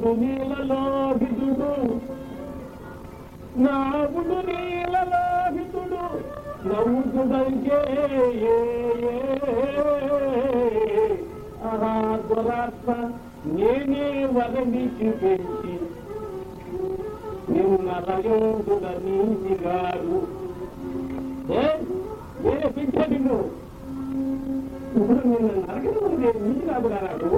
నాగుడు నీలలో హితుడు నాగుడు నీలలో హితుడు నవ్వుతుడంకే దురాత్మ నేనే వరమిచి పెంచి. నిన్న రయోగుడ నీతిగాడు ఏ నేనే పెంచా ఇప్పుడు నిన్ను నరకడం నీతి కాదు నాకు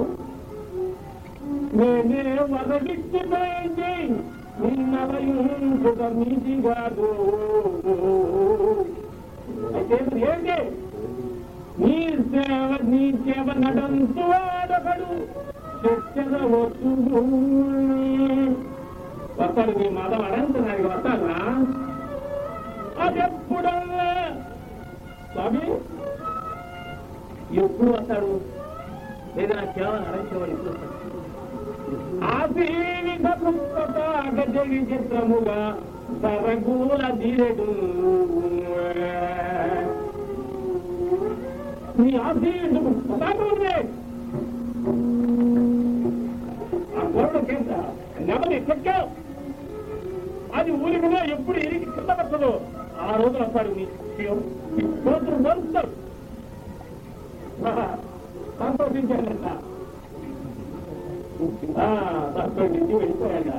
నేనే వరగిచ్చిపోయింది నిన్నవయుంచుట నీతి కాదు అయితే ఏంటి? నీ సేవ నీ సేవ నడంతు వాడొకడు చర్చల వస్తుడు వస్తాడు నీ మతం అడంతున్నాడు వస్తాడా? అదెప్పుడల్లా స్వామి ఎప్పుడు వస్తాడు? లేదా కేవలం సేవ ఎప్పుడు వస్తాడు? ఆశీనిక పుస్తక గజవి చిత్రముగా సరగూల ధీరెడు నీ ఆశీనుడు పుస్తకముందే ఆ గోడ కింద నెమలి చెక్కావు. అది ఊరికగా ఎప్పుడు ఇరిగి కింద పట్టదు ఆ రోజు వస్తాడు నీ కోతులు మరుస్తాడు సంతోషించాడంట అక్కడి నుంచి వెళ్ళిపోయాడా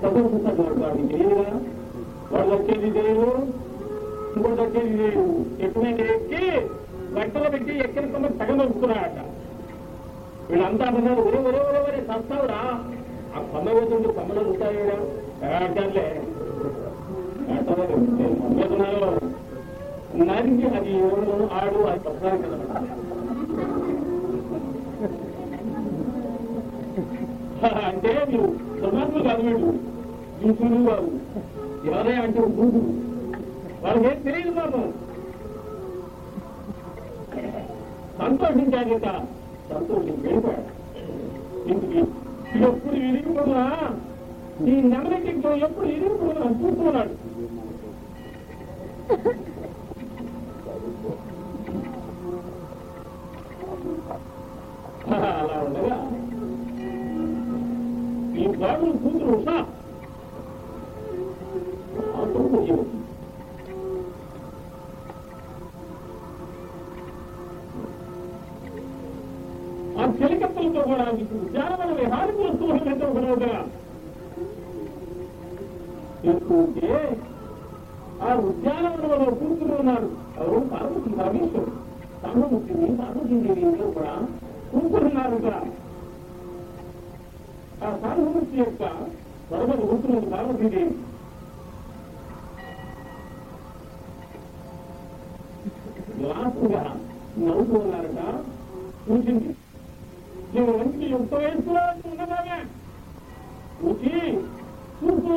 చదువుకుంటాడు వాడికి తెలియదా వాడు వచ్చేది తెలియదు. ఇంకోటి వచ్చేది తెలియదు. ఎప్పుడైనా ఎక్కి బట్టలు పెట్టి ఎక్కిన కొంత సగం నడుపుతున్నాడట వీళ్ళంతా అన్నారు ఒరే ఒరే ఒరే ఒరే సస్తావురా ఆ కొమ్మ పోతుంటే కొమ్మలో ఉంటాయి అంటారులే? నరికి అది ఎవరు ఆడు అది తప్పడానికి అంటే మీరు దుర్మార్గులు కాదు వీళ్ళు ఇంకులు వారు ఎవరే అంటే దూడు వాళ్ళకి ఏం తెలియదు మాకు. సంతోషించాలి కదా సంతోషించి ఎప్పుడు ఇరిగిపోతున్నా? ఈ నెమలికి ఎప్పుడు ఇరిగిపోతున్నా? చూస్తున్నాడు.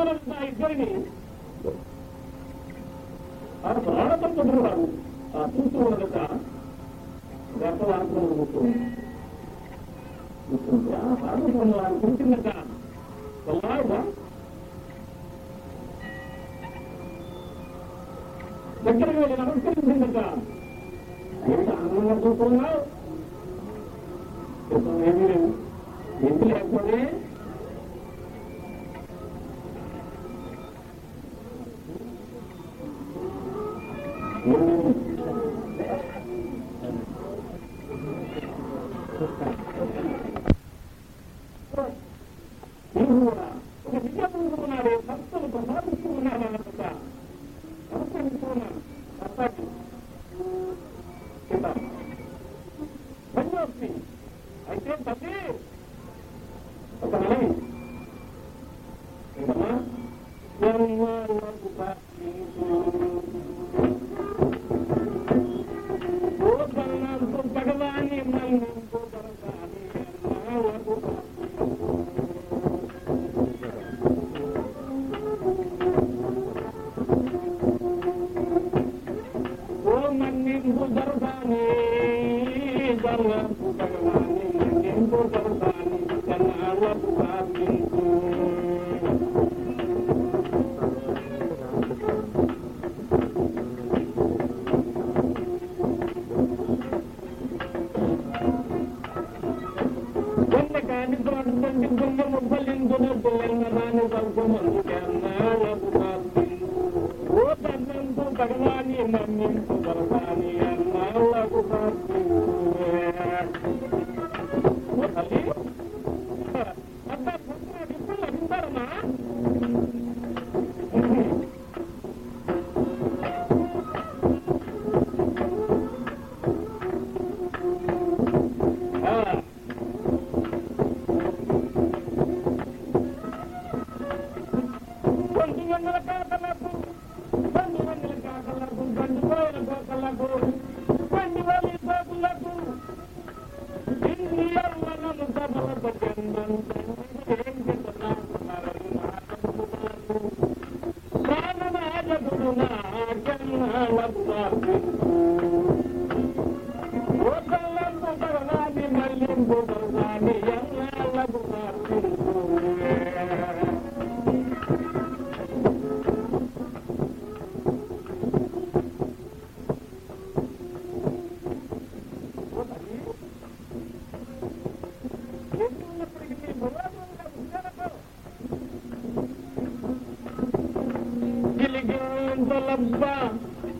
చూస్తూ ఉన్నది నా ఇద్దరిని ఆ ప్రాణపడుతున్నారు ఆ చూస్తూ ఉండక గర్భవాసంలో కూర్చుంటే ఆ పార్వతంలో ఆయన కూర్చుందట покупать.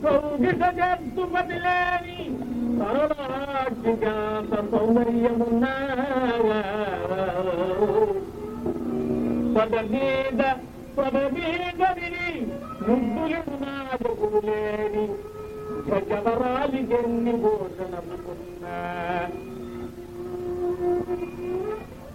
సౌగిట జద్దుపతి లేని సరళాక్షికాంత సౌందర్యమున్నావా పదమీద పదమీదని ముద్దులు నాదులేని జగవరాలి జన్ని భోజనముకున్నా?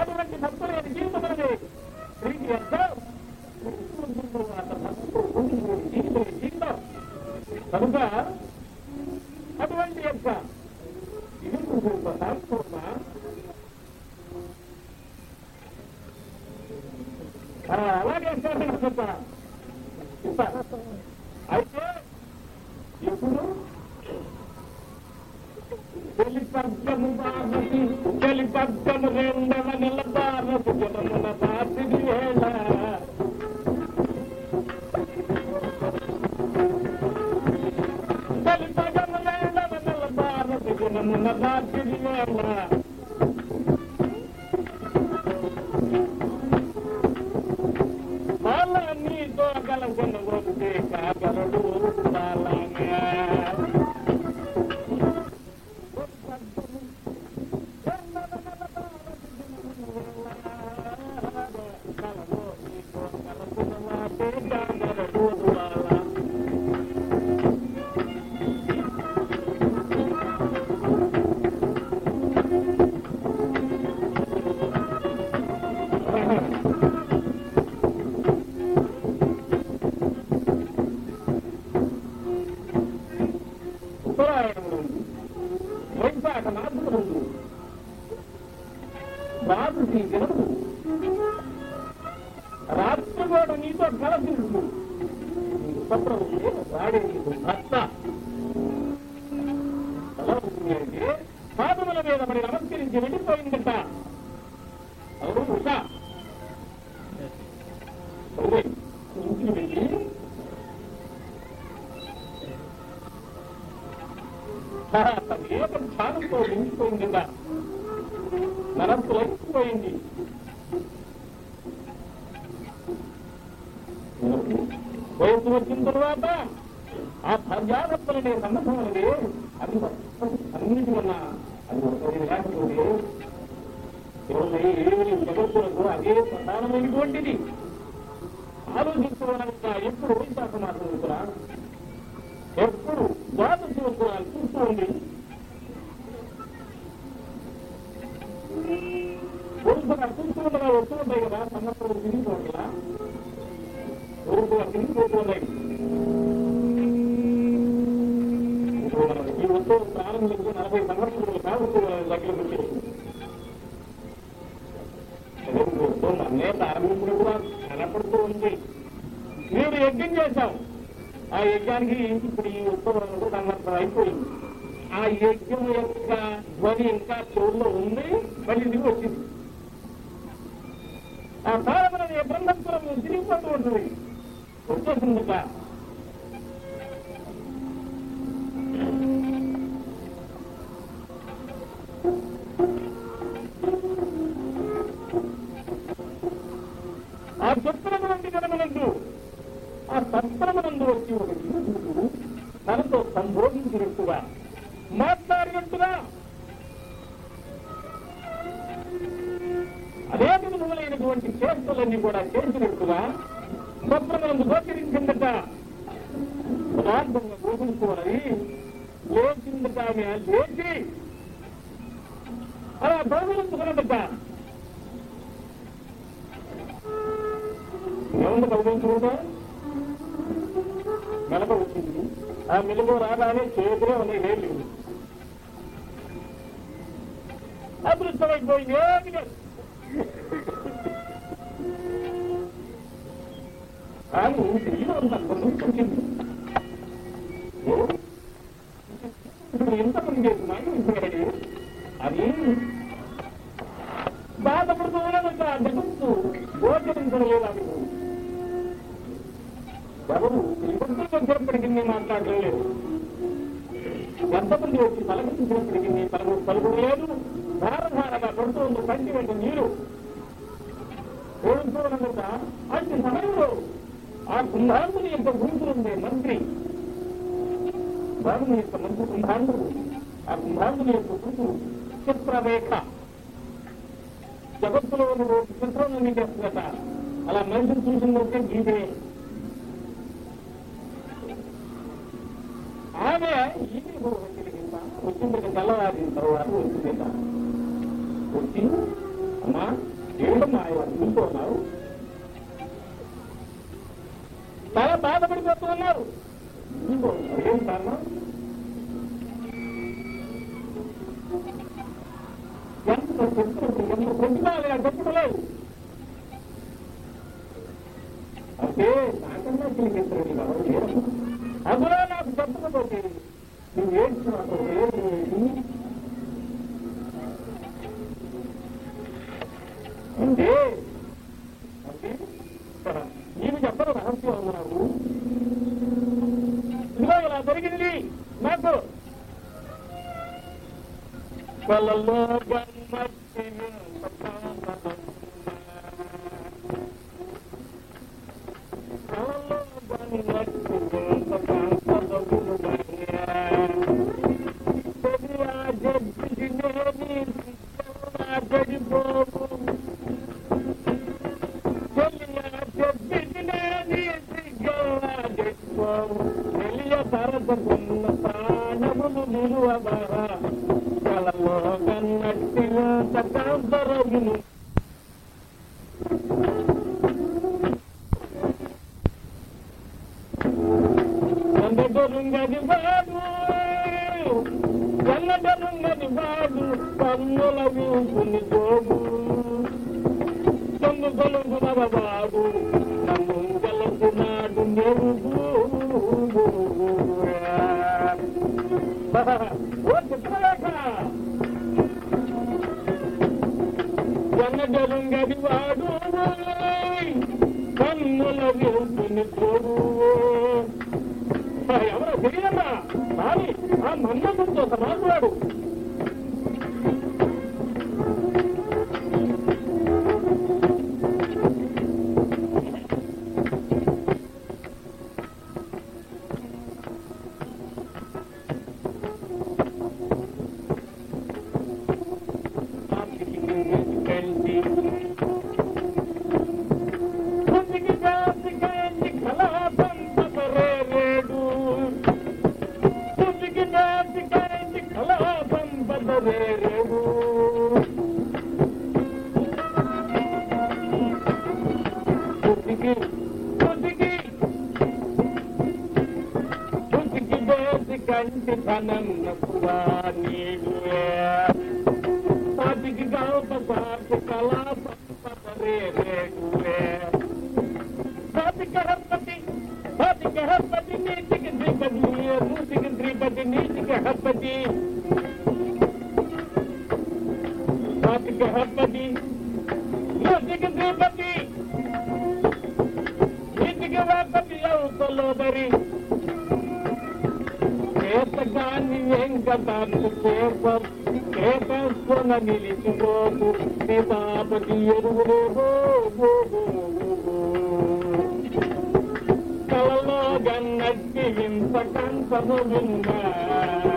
అటువంటి భక్తులైన జీవితం అనేది స్త్రీకి ఎంతో Bye. వయస్సు వచ్చిన తర్వాత ఆ ప్రజాదత్వం అనే సందర్భం అనేది అది అన్నిటికన్నా అది లేకపోతే జగత్తులకు అదే ప్రధానమైనటువంటిది. ఆలోచించడానికి ఎప్పుడు వైశాఖ మాసం కూడా ఎప్పుడు ద్వాదశి కూడా చూస్తూ ఉంది చూస్తూ ఉండగా వస్తూ కదా సందర్భం తిరిగి ఈ ఉత్సవం ప్రారంభించి నలభై సంవత్సరాలు కాబట్టి దగ్గర వచ్చేసి అన్నే కూడా కనపడుతూ ఉంది మీరు యజ్ఞం చేశాం ఆ యజ్ఞానికి ఇప్పుడు ఈ ఉత్సవం సంవత్సరం అయిపోయింది ఆ యజ్ఞం యొక్క ధ్వని ఇంకా చెవుల్లో ఉంది మళ్ళీ దిగి వచ్చింది ఆ సాధన బ్రహ్మత్వం తిరిగిపోతూ ఉంటుంది. వచ్చేసిందిగా ఆ చిత్రమునందు జనమునందు ఆ సత్రమునందు వచ్చి ఒక యూదుడు తనతో సంబోధించినట్టుగా మాట్లాడినట్టుగా అదే విధములైనటువంటి చేష్టలన్నీ కూడా చేసినట్టుగా స్వప్నమునందు గోచరించిందట పదార్థంగా గోపించుకోవాలి లేచిందట ఆమె లేచి అలా గోగులించుకున్నదట ఏముంది కౌగించుకుంటే మెలక వచ్చింది ఆ మెలుగు రాగానే చేతిలో ఉన్నాయి వేళ్ళు అదృష్టమైపోయింది ఏమి లేదు కానీ తెలియదు అంత వచ్చింది ఇప్పుడు ఎంతమంది చేస్తున్నాయి అది బాధపడుతూ జగత్తు గోచరించడం ఎవరు వచ్చినప్పటికీ నేను లేదు ఎంతమంది వచ్చి తలగించినప్పటికీ తలకు పలుకుడు లేదు ధారధారగా వెంట నీరు సమయంలో ఆ కుంభాంగుని యొక్క గుంపు ఉండే మంత్రి. బాగుని యొక్క మంత్రి కుంభాంగుడు. ఆ కుంభాంగుని యొక్క గుంపు చిత్రరేఖ జగత్తులో ఉన్న చిత్రం చేస్తుందట. అలా మనిషిని చూసినట్టే గీతే. ఆమె ఈమె వచ్చింది వచ్చింది తెల్లవారిన తర్వాత వచ్చింది వచ్చి అమ్మా ఏమిటమ్మా ఆయన చూస్తున్నావు చాలా బాధపడిపోతూ ఉన్నారు. ఏం కారణం? ఎంత చెప్తుంది ఎంత పొందాలి ఆ చెప్పలేదు అంటే నాకన్నా చిలికిస్తాడు కాబట్టి అందులో నాకు చెప్పకపోతే నువ్వు ఏడ్చినప్పుడు అంటే مضوا والله مجد تكبر منه ಪ್ರಭುವಿಂದ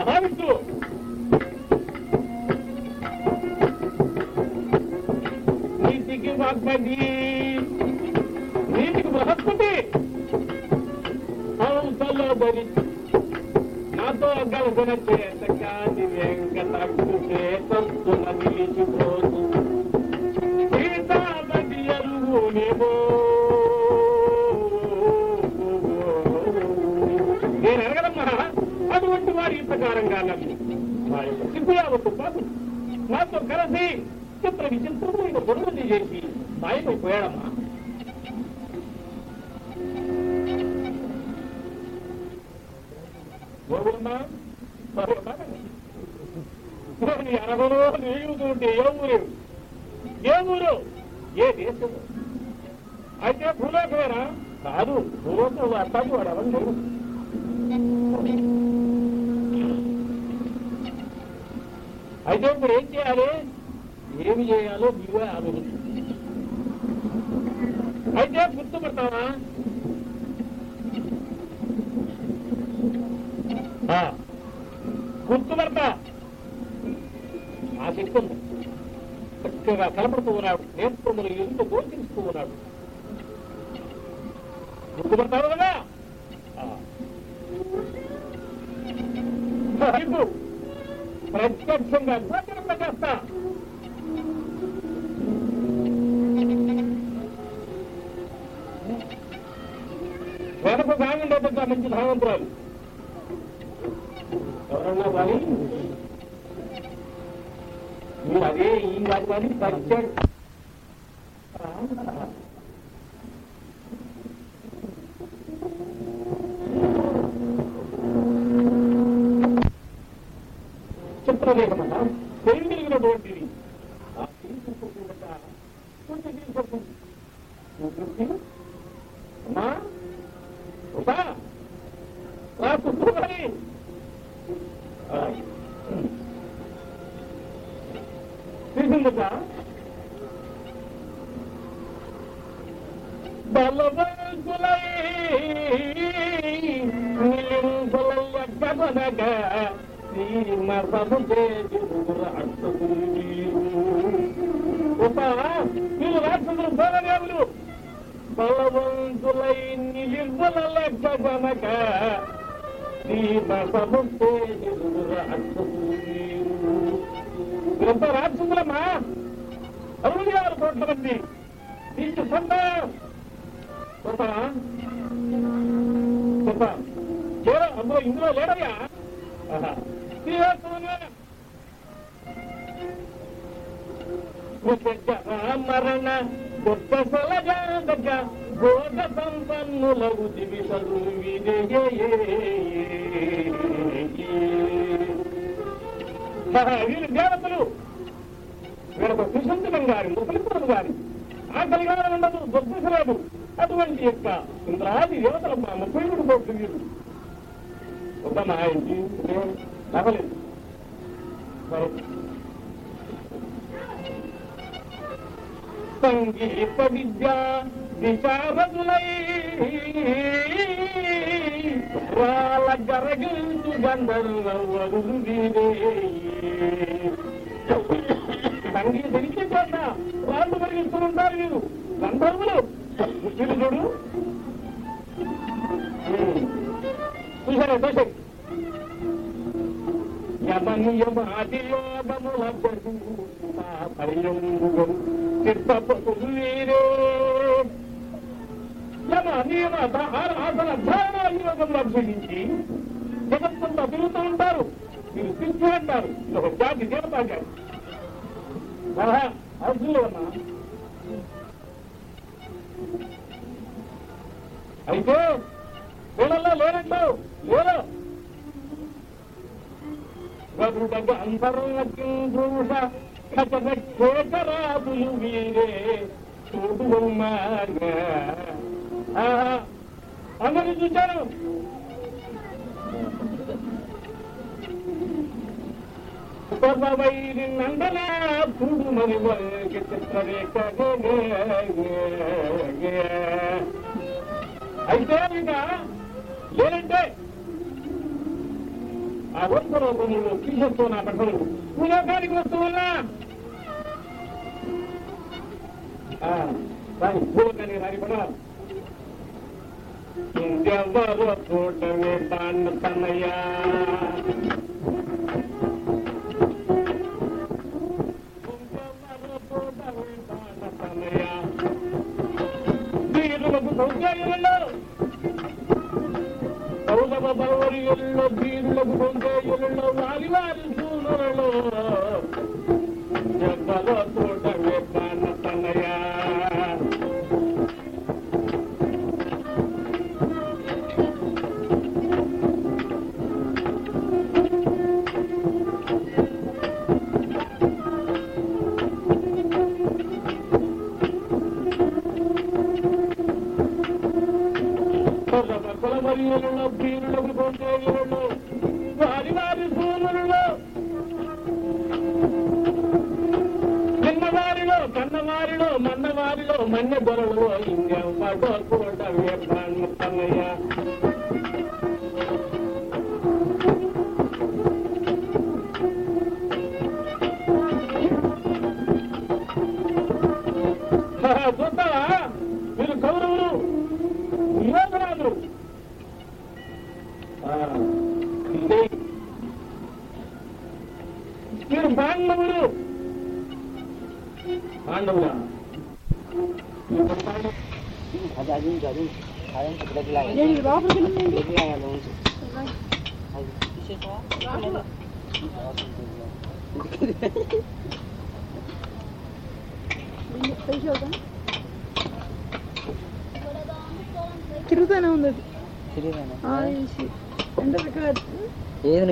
మహావిష్ణువు నీతికి వాగ్మతి నీతికి బృహస్పతి! హంసలో ధరించి నాతో కలిసిన చేత కాని వెంకటకు చేతస్తున నిలిచిపోతు సీతాపతి అరుగునేమో నేను వారి ప్రకారంగా నవ్వి వారి యొక్క సిద్ధుయావత్తు పాటు నాతో కలిసి చిత్ర విచిత్రమైన గొడవలు చేసి మాయమైపోయాడమ్మా గోవిందా నీ అరవలో నీయుతుంటే ఏ ఊరు? ఏ ఊరు? ఏ దేశం? అయితే భూలోకమేనా? కాదు భూలోకం అర్థం వాడు అవన్నీ అయితే ఇప్పుడు ఏం చేయాలి? ఏమి చేయాలో నీవే ఆలోచించు. అయితే గుర్తుపడతావా? ఆ, గుర్తుపడతా. ఆ శక్తి ఉంది. చక్కగా కలపడుతూ ఉన్నాడు. నేర్చుకోమని ఎందుకు గోచరిస్తూ ఉన్నాడు. గుర్తుపడతావు? కదా ఆ. ఇప్పుడు ప్రత్యక్షంగా గోచరింప చేస్తా వెనక సాగుండేటంత మంచి భావంతురాలు ఎవరన్నా కానీ మీరు అదే ఈ వాటి పరిచయం చిత్రలేఖన Piriri. Assim que o Supremo está, quanto é que ele O Brasil? Mas, opa, lá com tudo aí. రాక్షసులు భోగదేవులు బలవంతులై నిలింపుల లెక్కనక శ్రీమతము చేయుదురు రాక్షసులమ్మా అరుణ్ గారు కోట్ల మంది తీర్చి సొంత సొంత సొంత ఇందులో లేడయ్యా ఆహా. శ్రీహర్షమునే. మరణ గొప్ప సలగాదక భోగ సంపన్నులకు దివిసలు వీరు దేవతలు వీళ్ళకు సుశంతకం గారి ముసలిపురం గారి ఆకలి కాలం ఉండదు దుర్దశలేదు అటువంటి యొక్క ఇంద్రాది దేవతల మా ముప్పై మూడు కోట్లు వీరు ఒక మా ఇంటి నగలేదు సంగీత విద్యా విశారదులై వాళ్ళ గరగించు గంధర్వరు సంగీత విద్య చేత వాళ్ళు పరిగిస్తూ ఉంటారు మీరు గంధర్వులు. వీరు చూడు. చూసారా చూసారు యమనియమాదియోగముల చిత్తపతులు వీరే యమ నియమ ఆసన ధారణ యోగం అభ్యసించి జగత్తంతా తిరుగుతూ ఉంటారు మీరు తిరిగి అంటారు ఇది ఒక జాతి దేవతా అర్జునులు అన్నా అయితే వీళ్ళల్లో లేనంటావు లేరు వరుడగ అంతరంగూష కథన వీరే చూడు అందరూ చూశారు వైరి నందన చూడు మరి చిత్రరేఖ అయితే ఇక లేదంటే ఆ వస్తు రూపంలో తీసేస్తూ నా బట్టలు పూలోకానికి వస్తువులా రాని పూలోకానికి రాని పడ ఇంకెవ్వరు చూడమే బాండ తన్నయ్యా ఇంకెవ్వరు చూడమే బాండ తన్నయ్యా వీరులకు సౌకర్యంలో కౌలవ బలవరియుల్లో వీరులకు పొందేయుల్లో వారి వారి సూనులలో జబ్బలో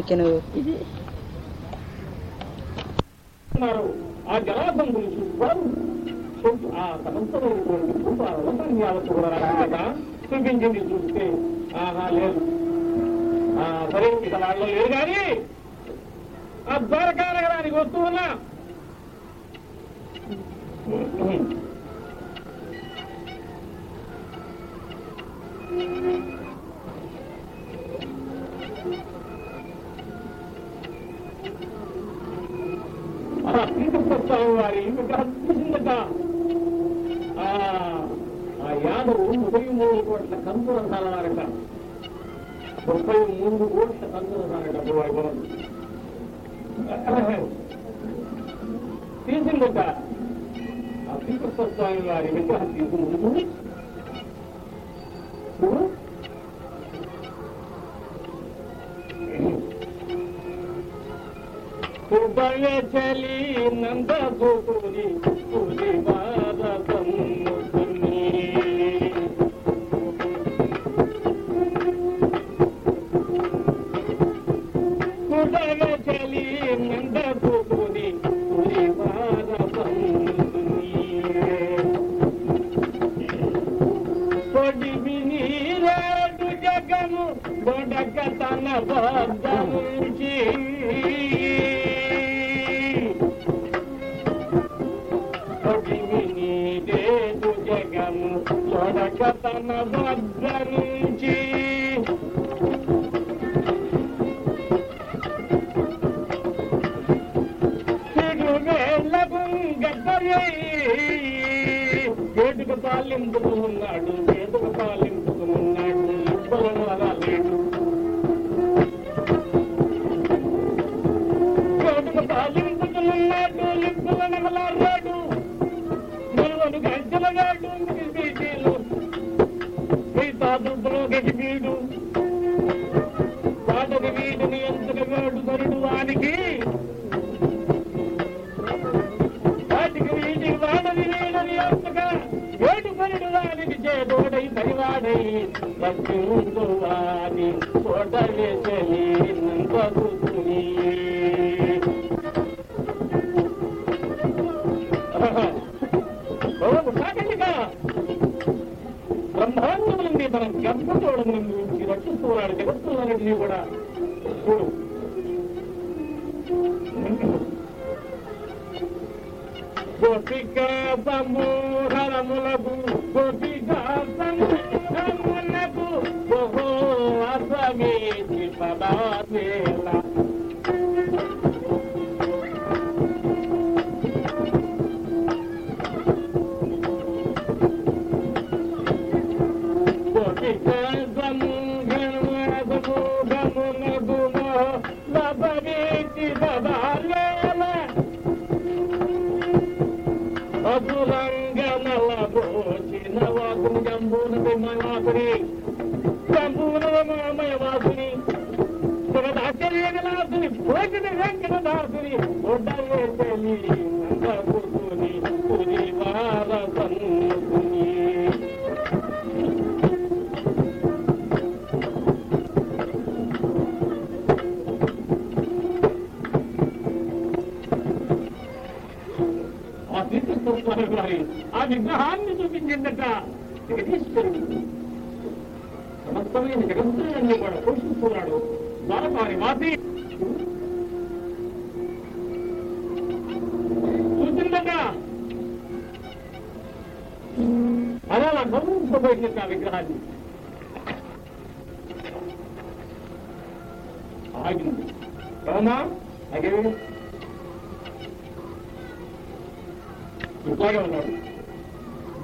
ఏది నువ్వు. ఆ జలాశం గురించి ఆ సమస్తమైనటువంటి కూడా చూపించింది చూస్తే ఆహా లేదు. సరే దాంట్లో లేదు కానీ ఆ ద్వారకా నగరానికి వస్తూ ఉన్నా. ఆ శ్రీకృష్ణ స్వామి వారి విగ్రహం చూసిందట ఆ ఆ యాదవు ముప్పై మూడు కోట్ల కంపు రసాలన్నారట ముప్పై మూడు కోట్ల కంపు రసాలట వైభవం తీసిందట ఆ శ్రీకృష్ణ స్వామి వారి విగ్రహం తీసుకుంటుంది. సుబల చలి నంద సూరి కలి ముందకు పుది పొడివి నీరాడు జగము బొడక తన బద్దముంచి. పొడివి నీరేడు జగము పాలింపుతూ ఉన్నాడు. వేటుకు పాలి రక్షించు వాని కోట వేసలి నందుకుని మనం గర్భచోడం తన గురించి రక్షిస్తున్నాడు జగత్తులన్నింటినీ కూడా చూడు. గోపిక సమూహములకు అసురంగనల భోచిన వాసుని జంబూన వాసుని జంబూన మామయ శివదాశ్చర్యగలాసుని భోజన వెంకటదాసుని ఒడ్డలే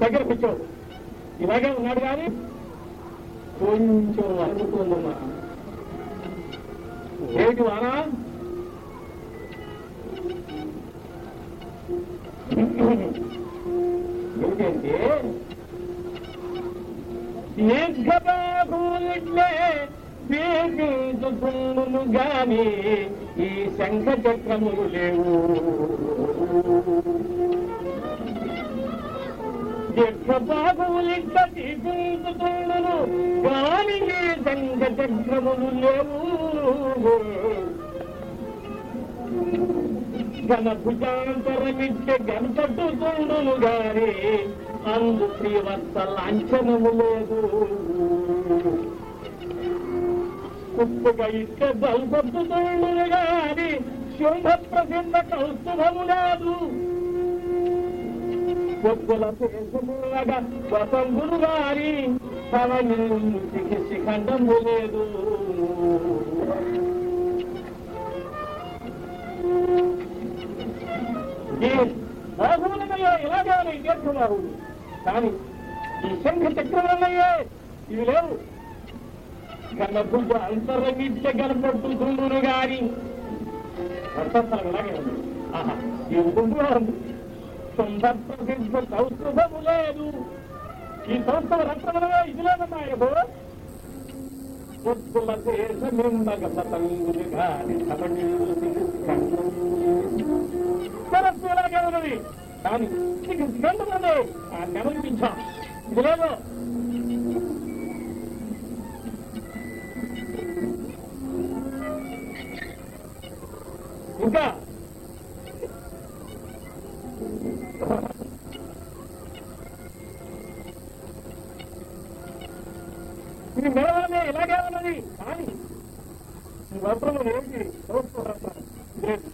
దగ్గర కూర్చోడు ఇలాగే ఉన్నాడు కానీ కొంచెం అడుగుతుందమ్మా ఏమిటి వానా? ఏమిటంటే దీర్ఘబాబులే దీర్ఘించుకుందును గాని ఈ శంఖ చక్రములు లేవు. దీర్ఘబాబులింక తీసుకుంటున్నాను గాని ఈ శంఖ చక్రములు లేవు. ఘన భుజాంతరమిచ్చే గాని అందు శ్రీవత్స లాంఛనము లేదు. కుప్పుగా ఇక్క బల్పట్టుతుండును గాని శుభ ప్రసిద్ధ కౌస్తుభము లేదు పొక్కుల పేసములగా వసంగులు గారి తన శిఖండము లేదు. ఇలాగే దీర్ఘబాహు కానీ ఈ శంఖ చక్రములయ్యే ఇవి లేవు. కన్నపుంజ అంతరంగిచ్చ కనపడుతుందును గాని వర్తస్థలం ఇలాగే ఉంది. ఆహా ఈ ఉంది సుందర ప్రసిద్ధ లేదు ఈ సంస్థల రత్నములుగా ఇది లేదమ్మా ఆయనకు పొత్తుల దేశమిందగ పతంగులు గాని సరస్సు ఇలాగే ఉన్నది. కానీ నీకు గంట ఆ నెమలిపించాం ఇది లేదు ఇంకా ఇది ఇలాగే ఉన్నది. కానీ ఈ వస్త్రము ఏంటి చూసుకోవాలి లేదు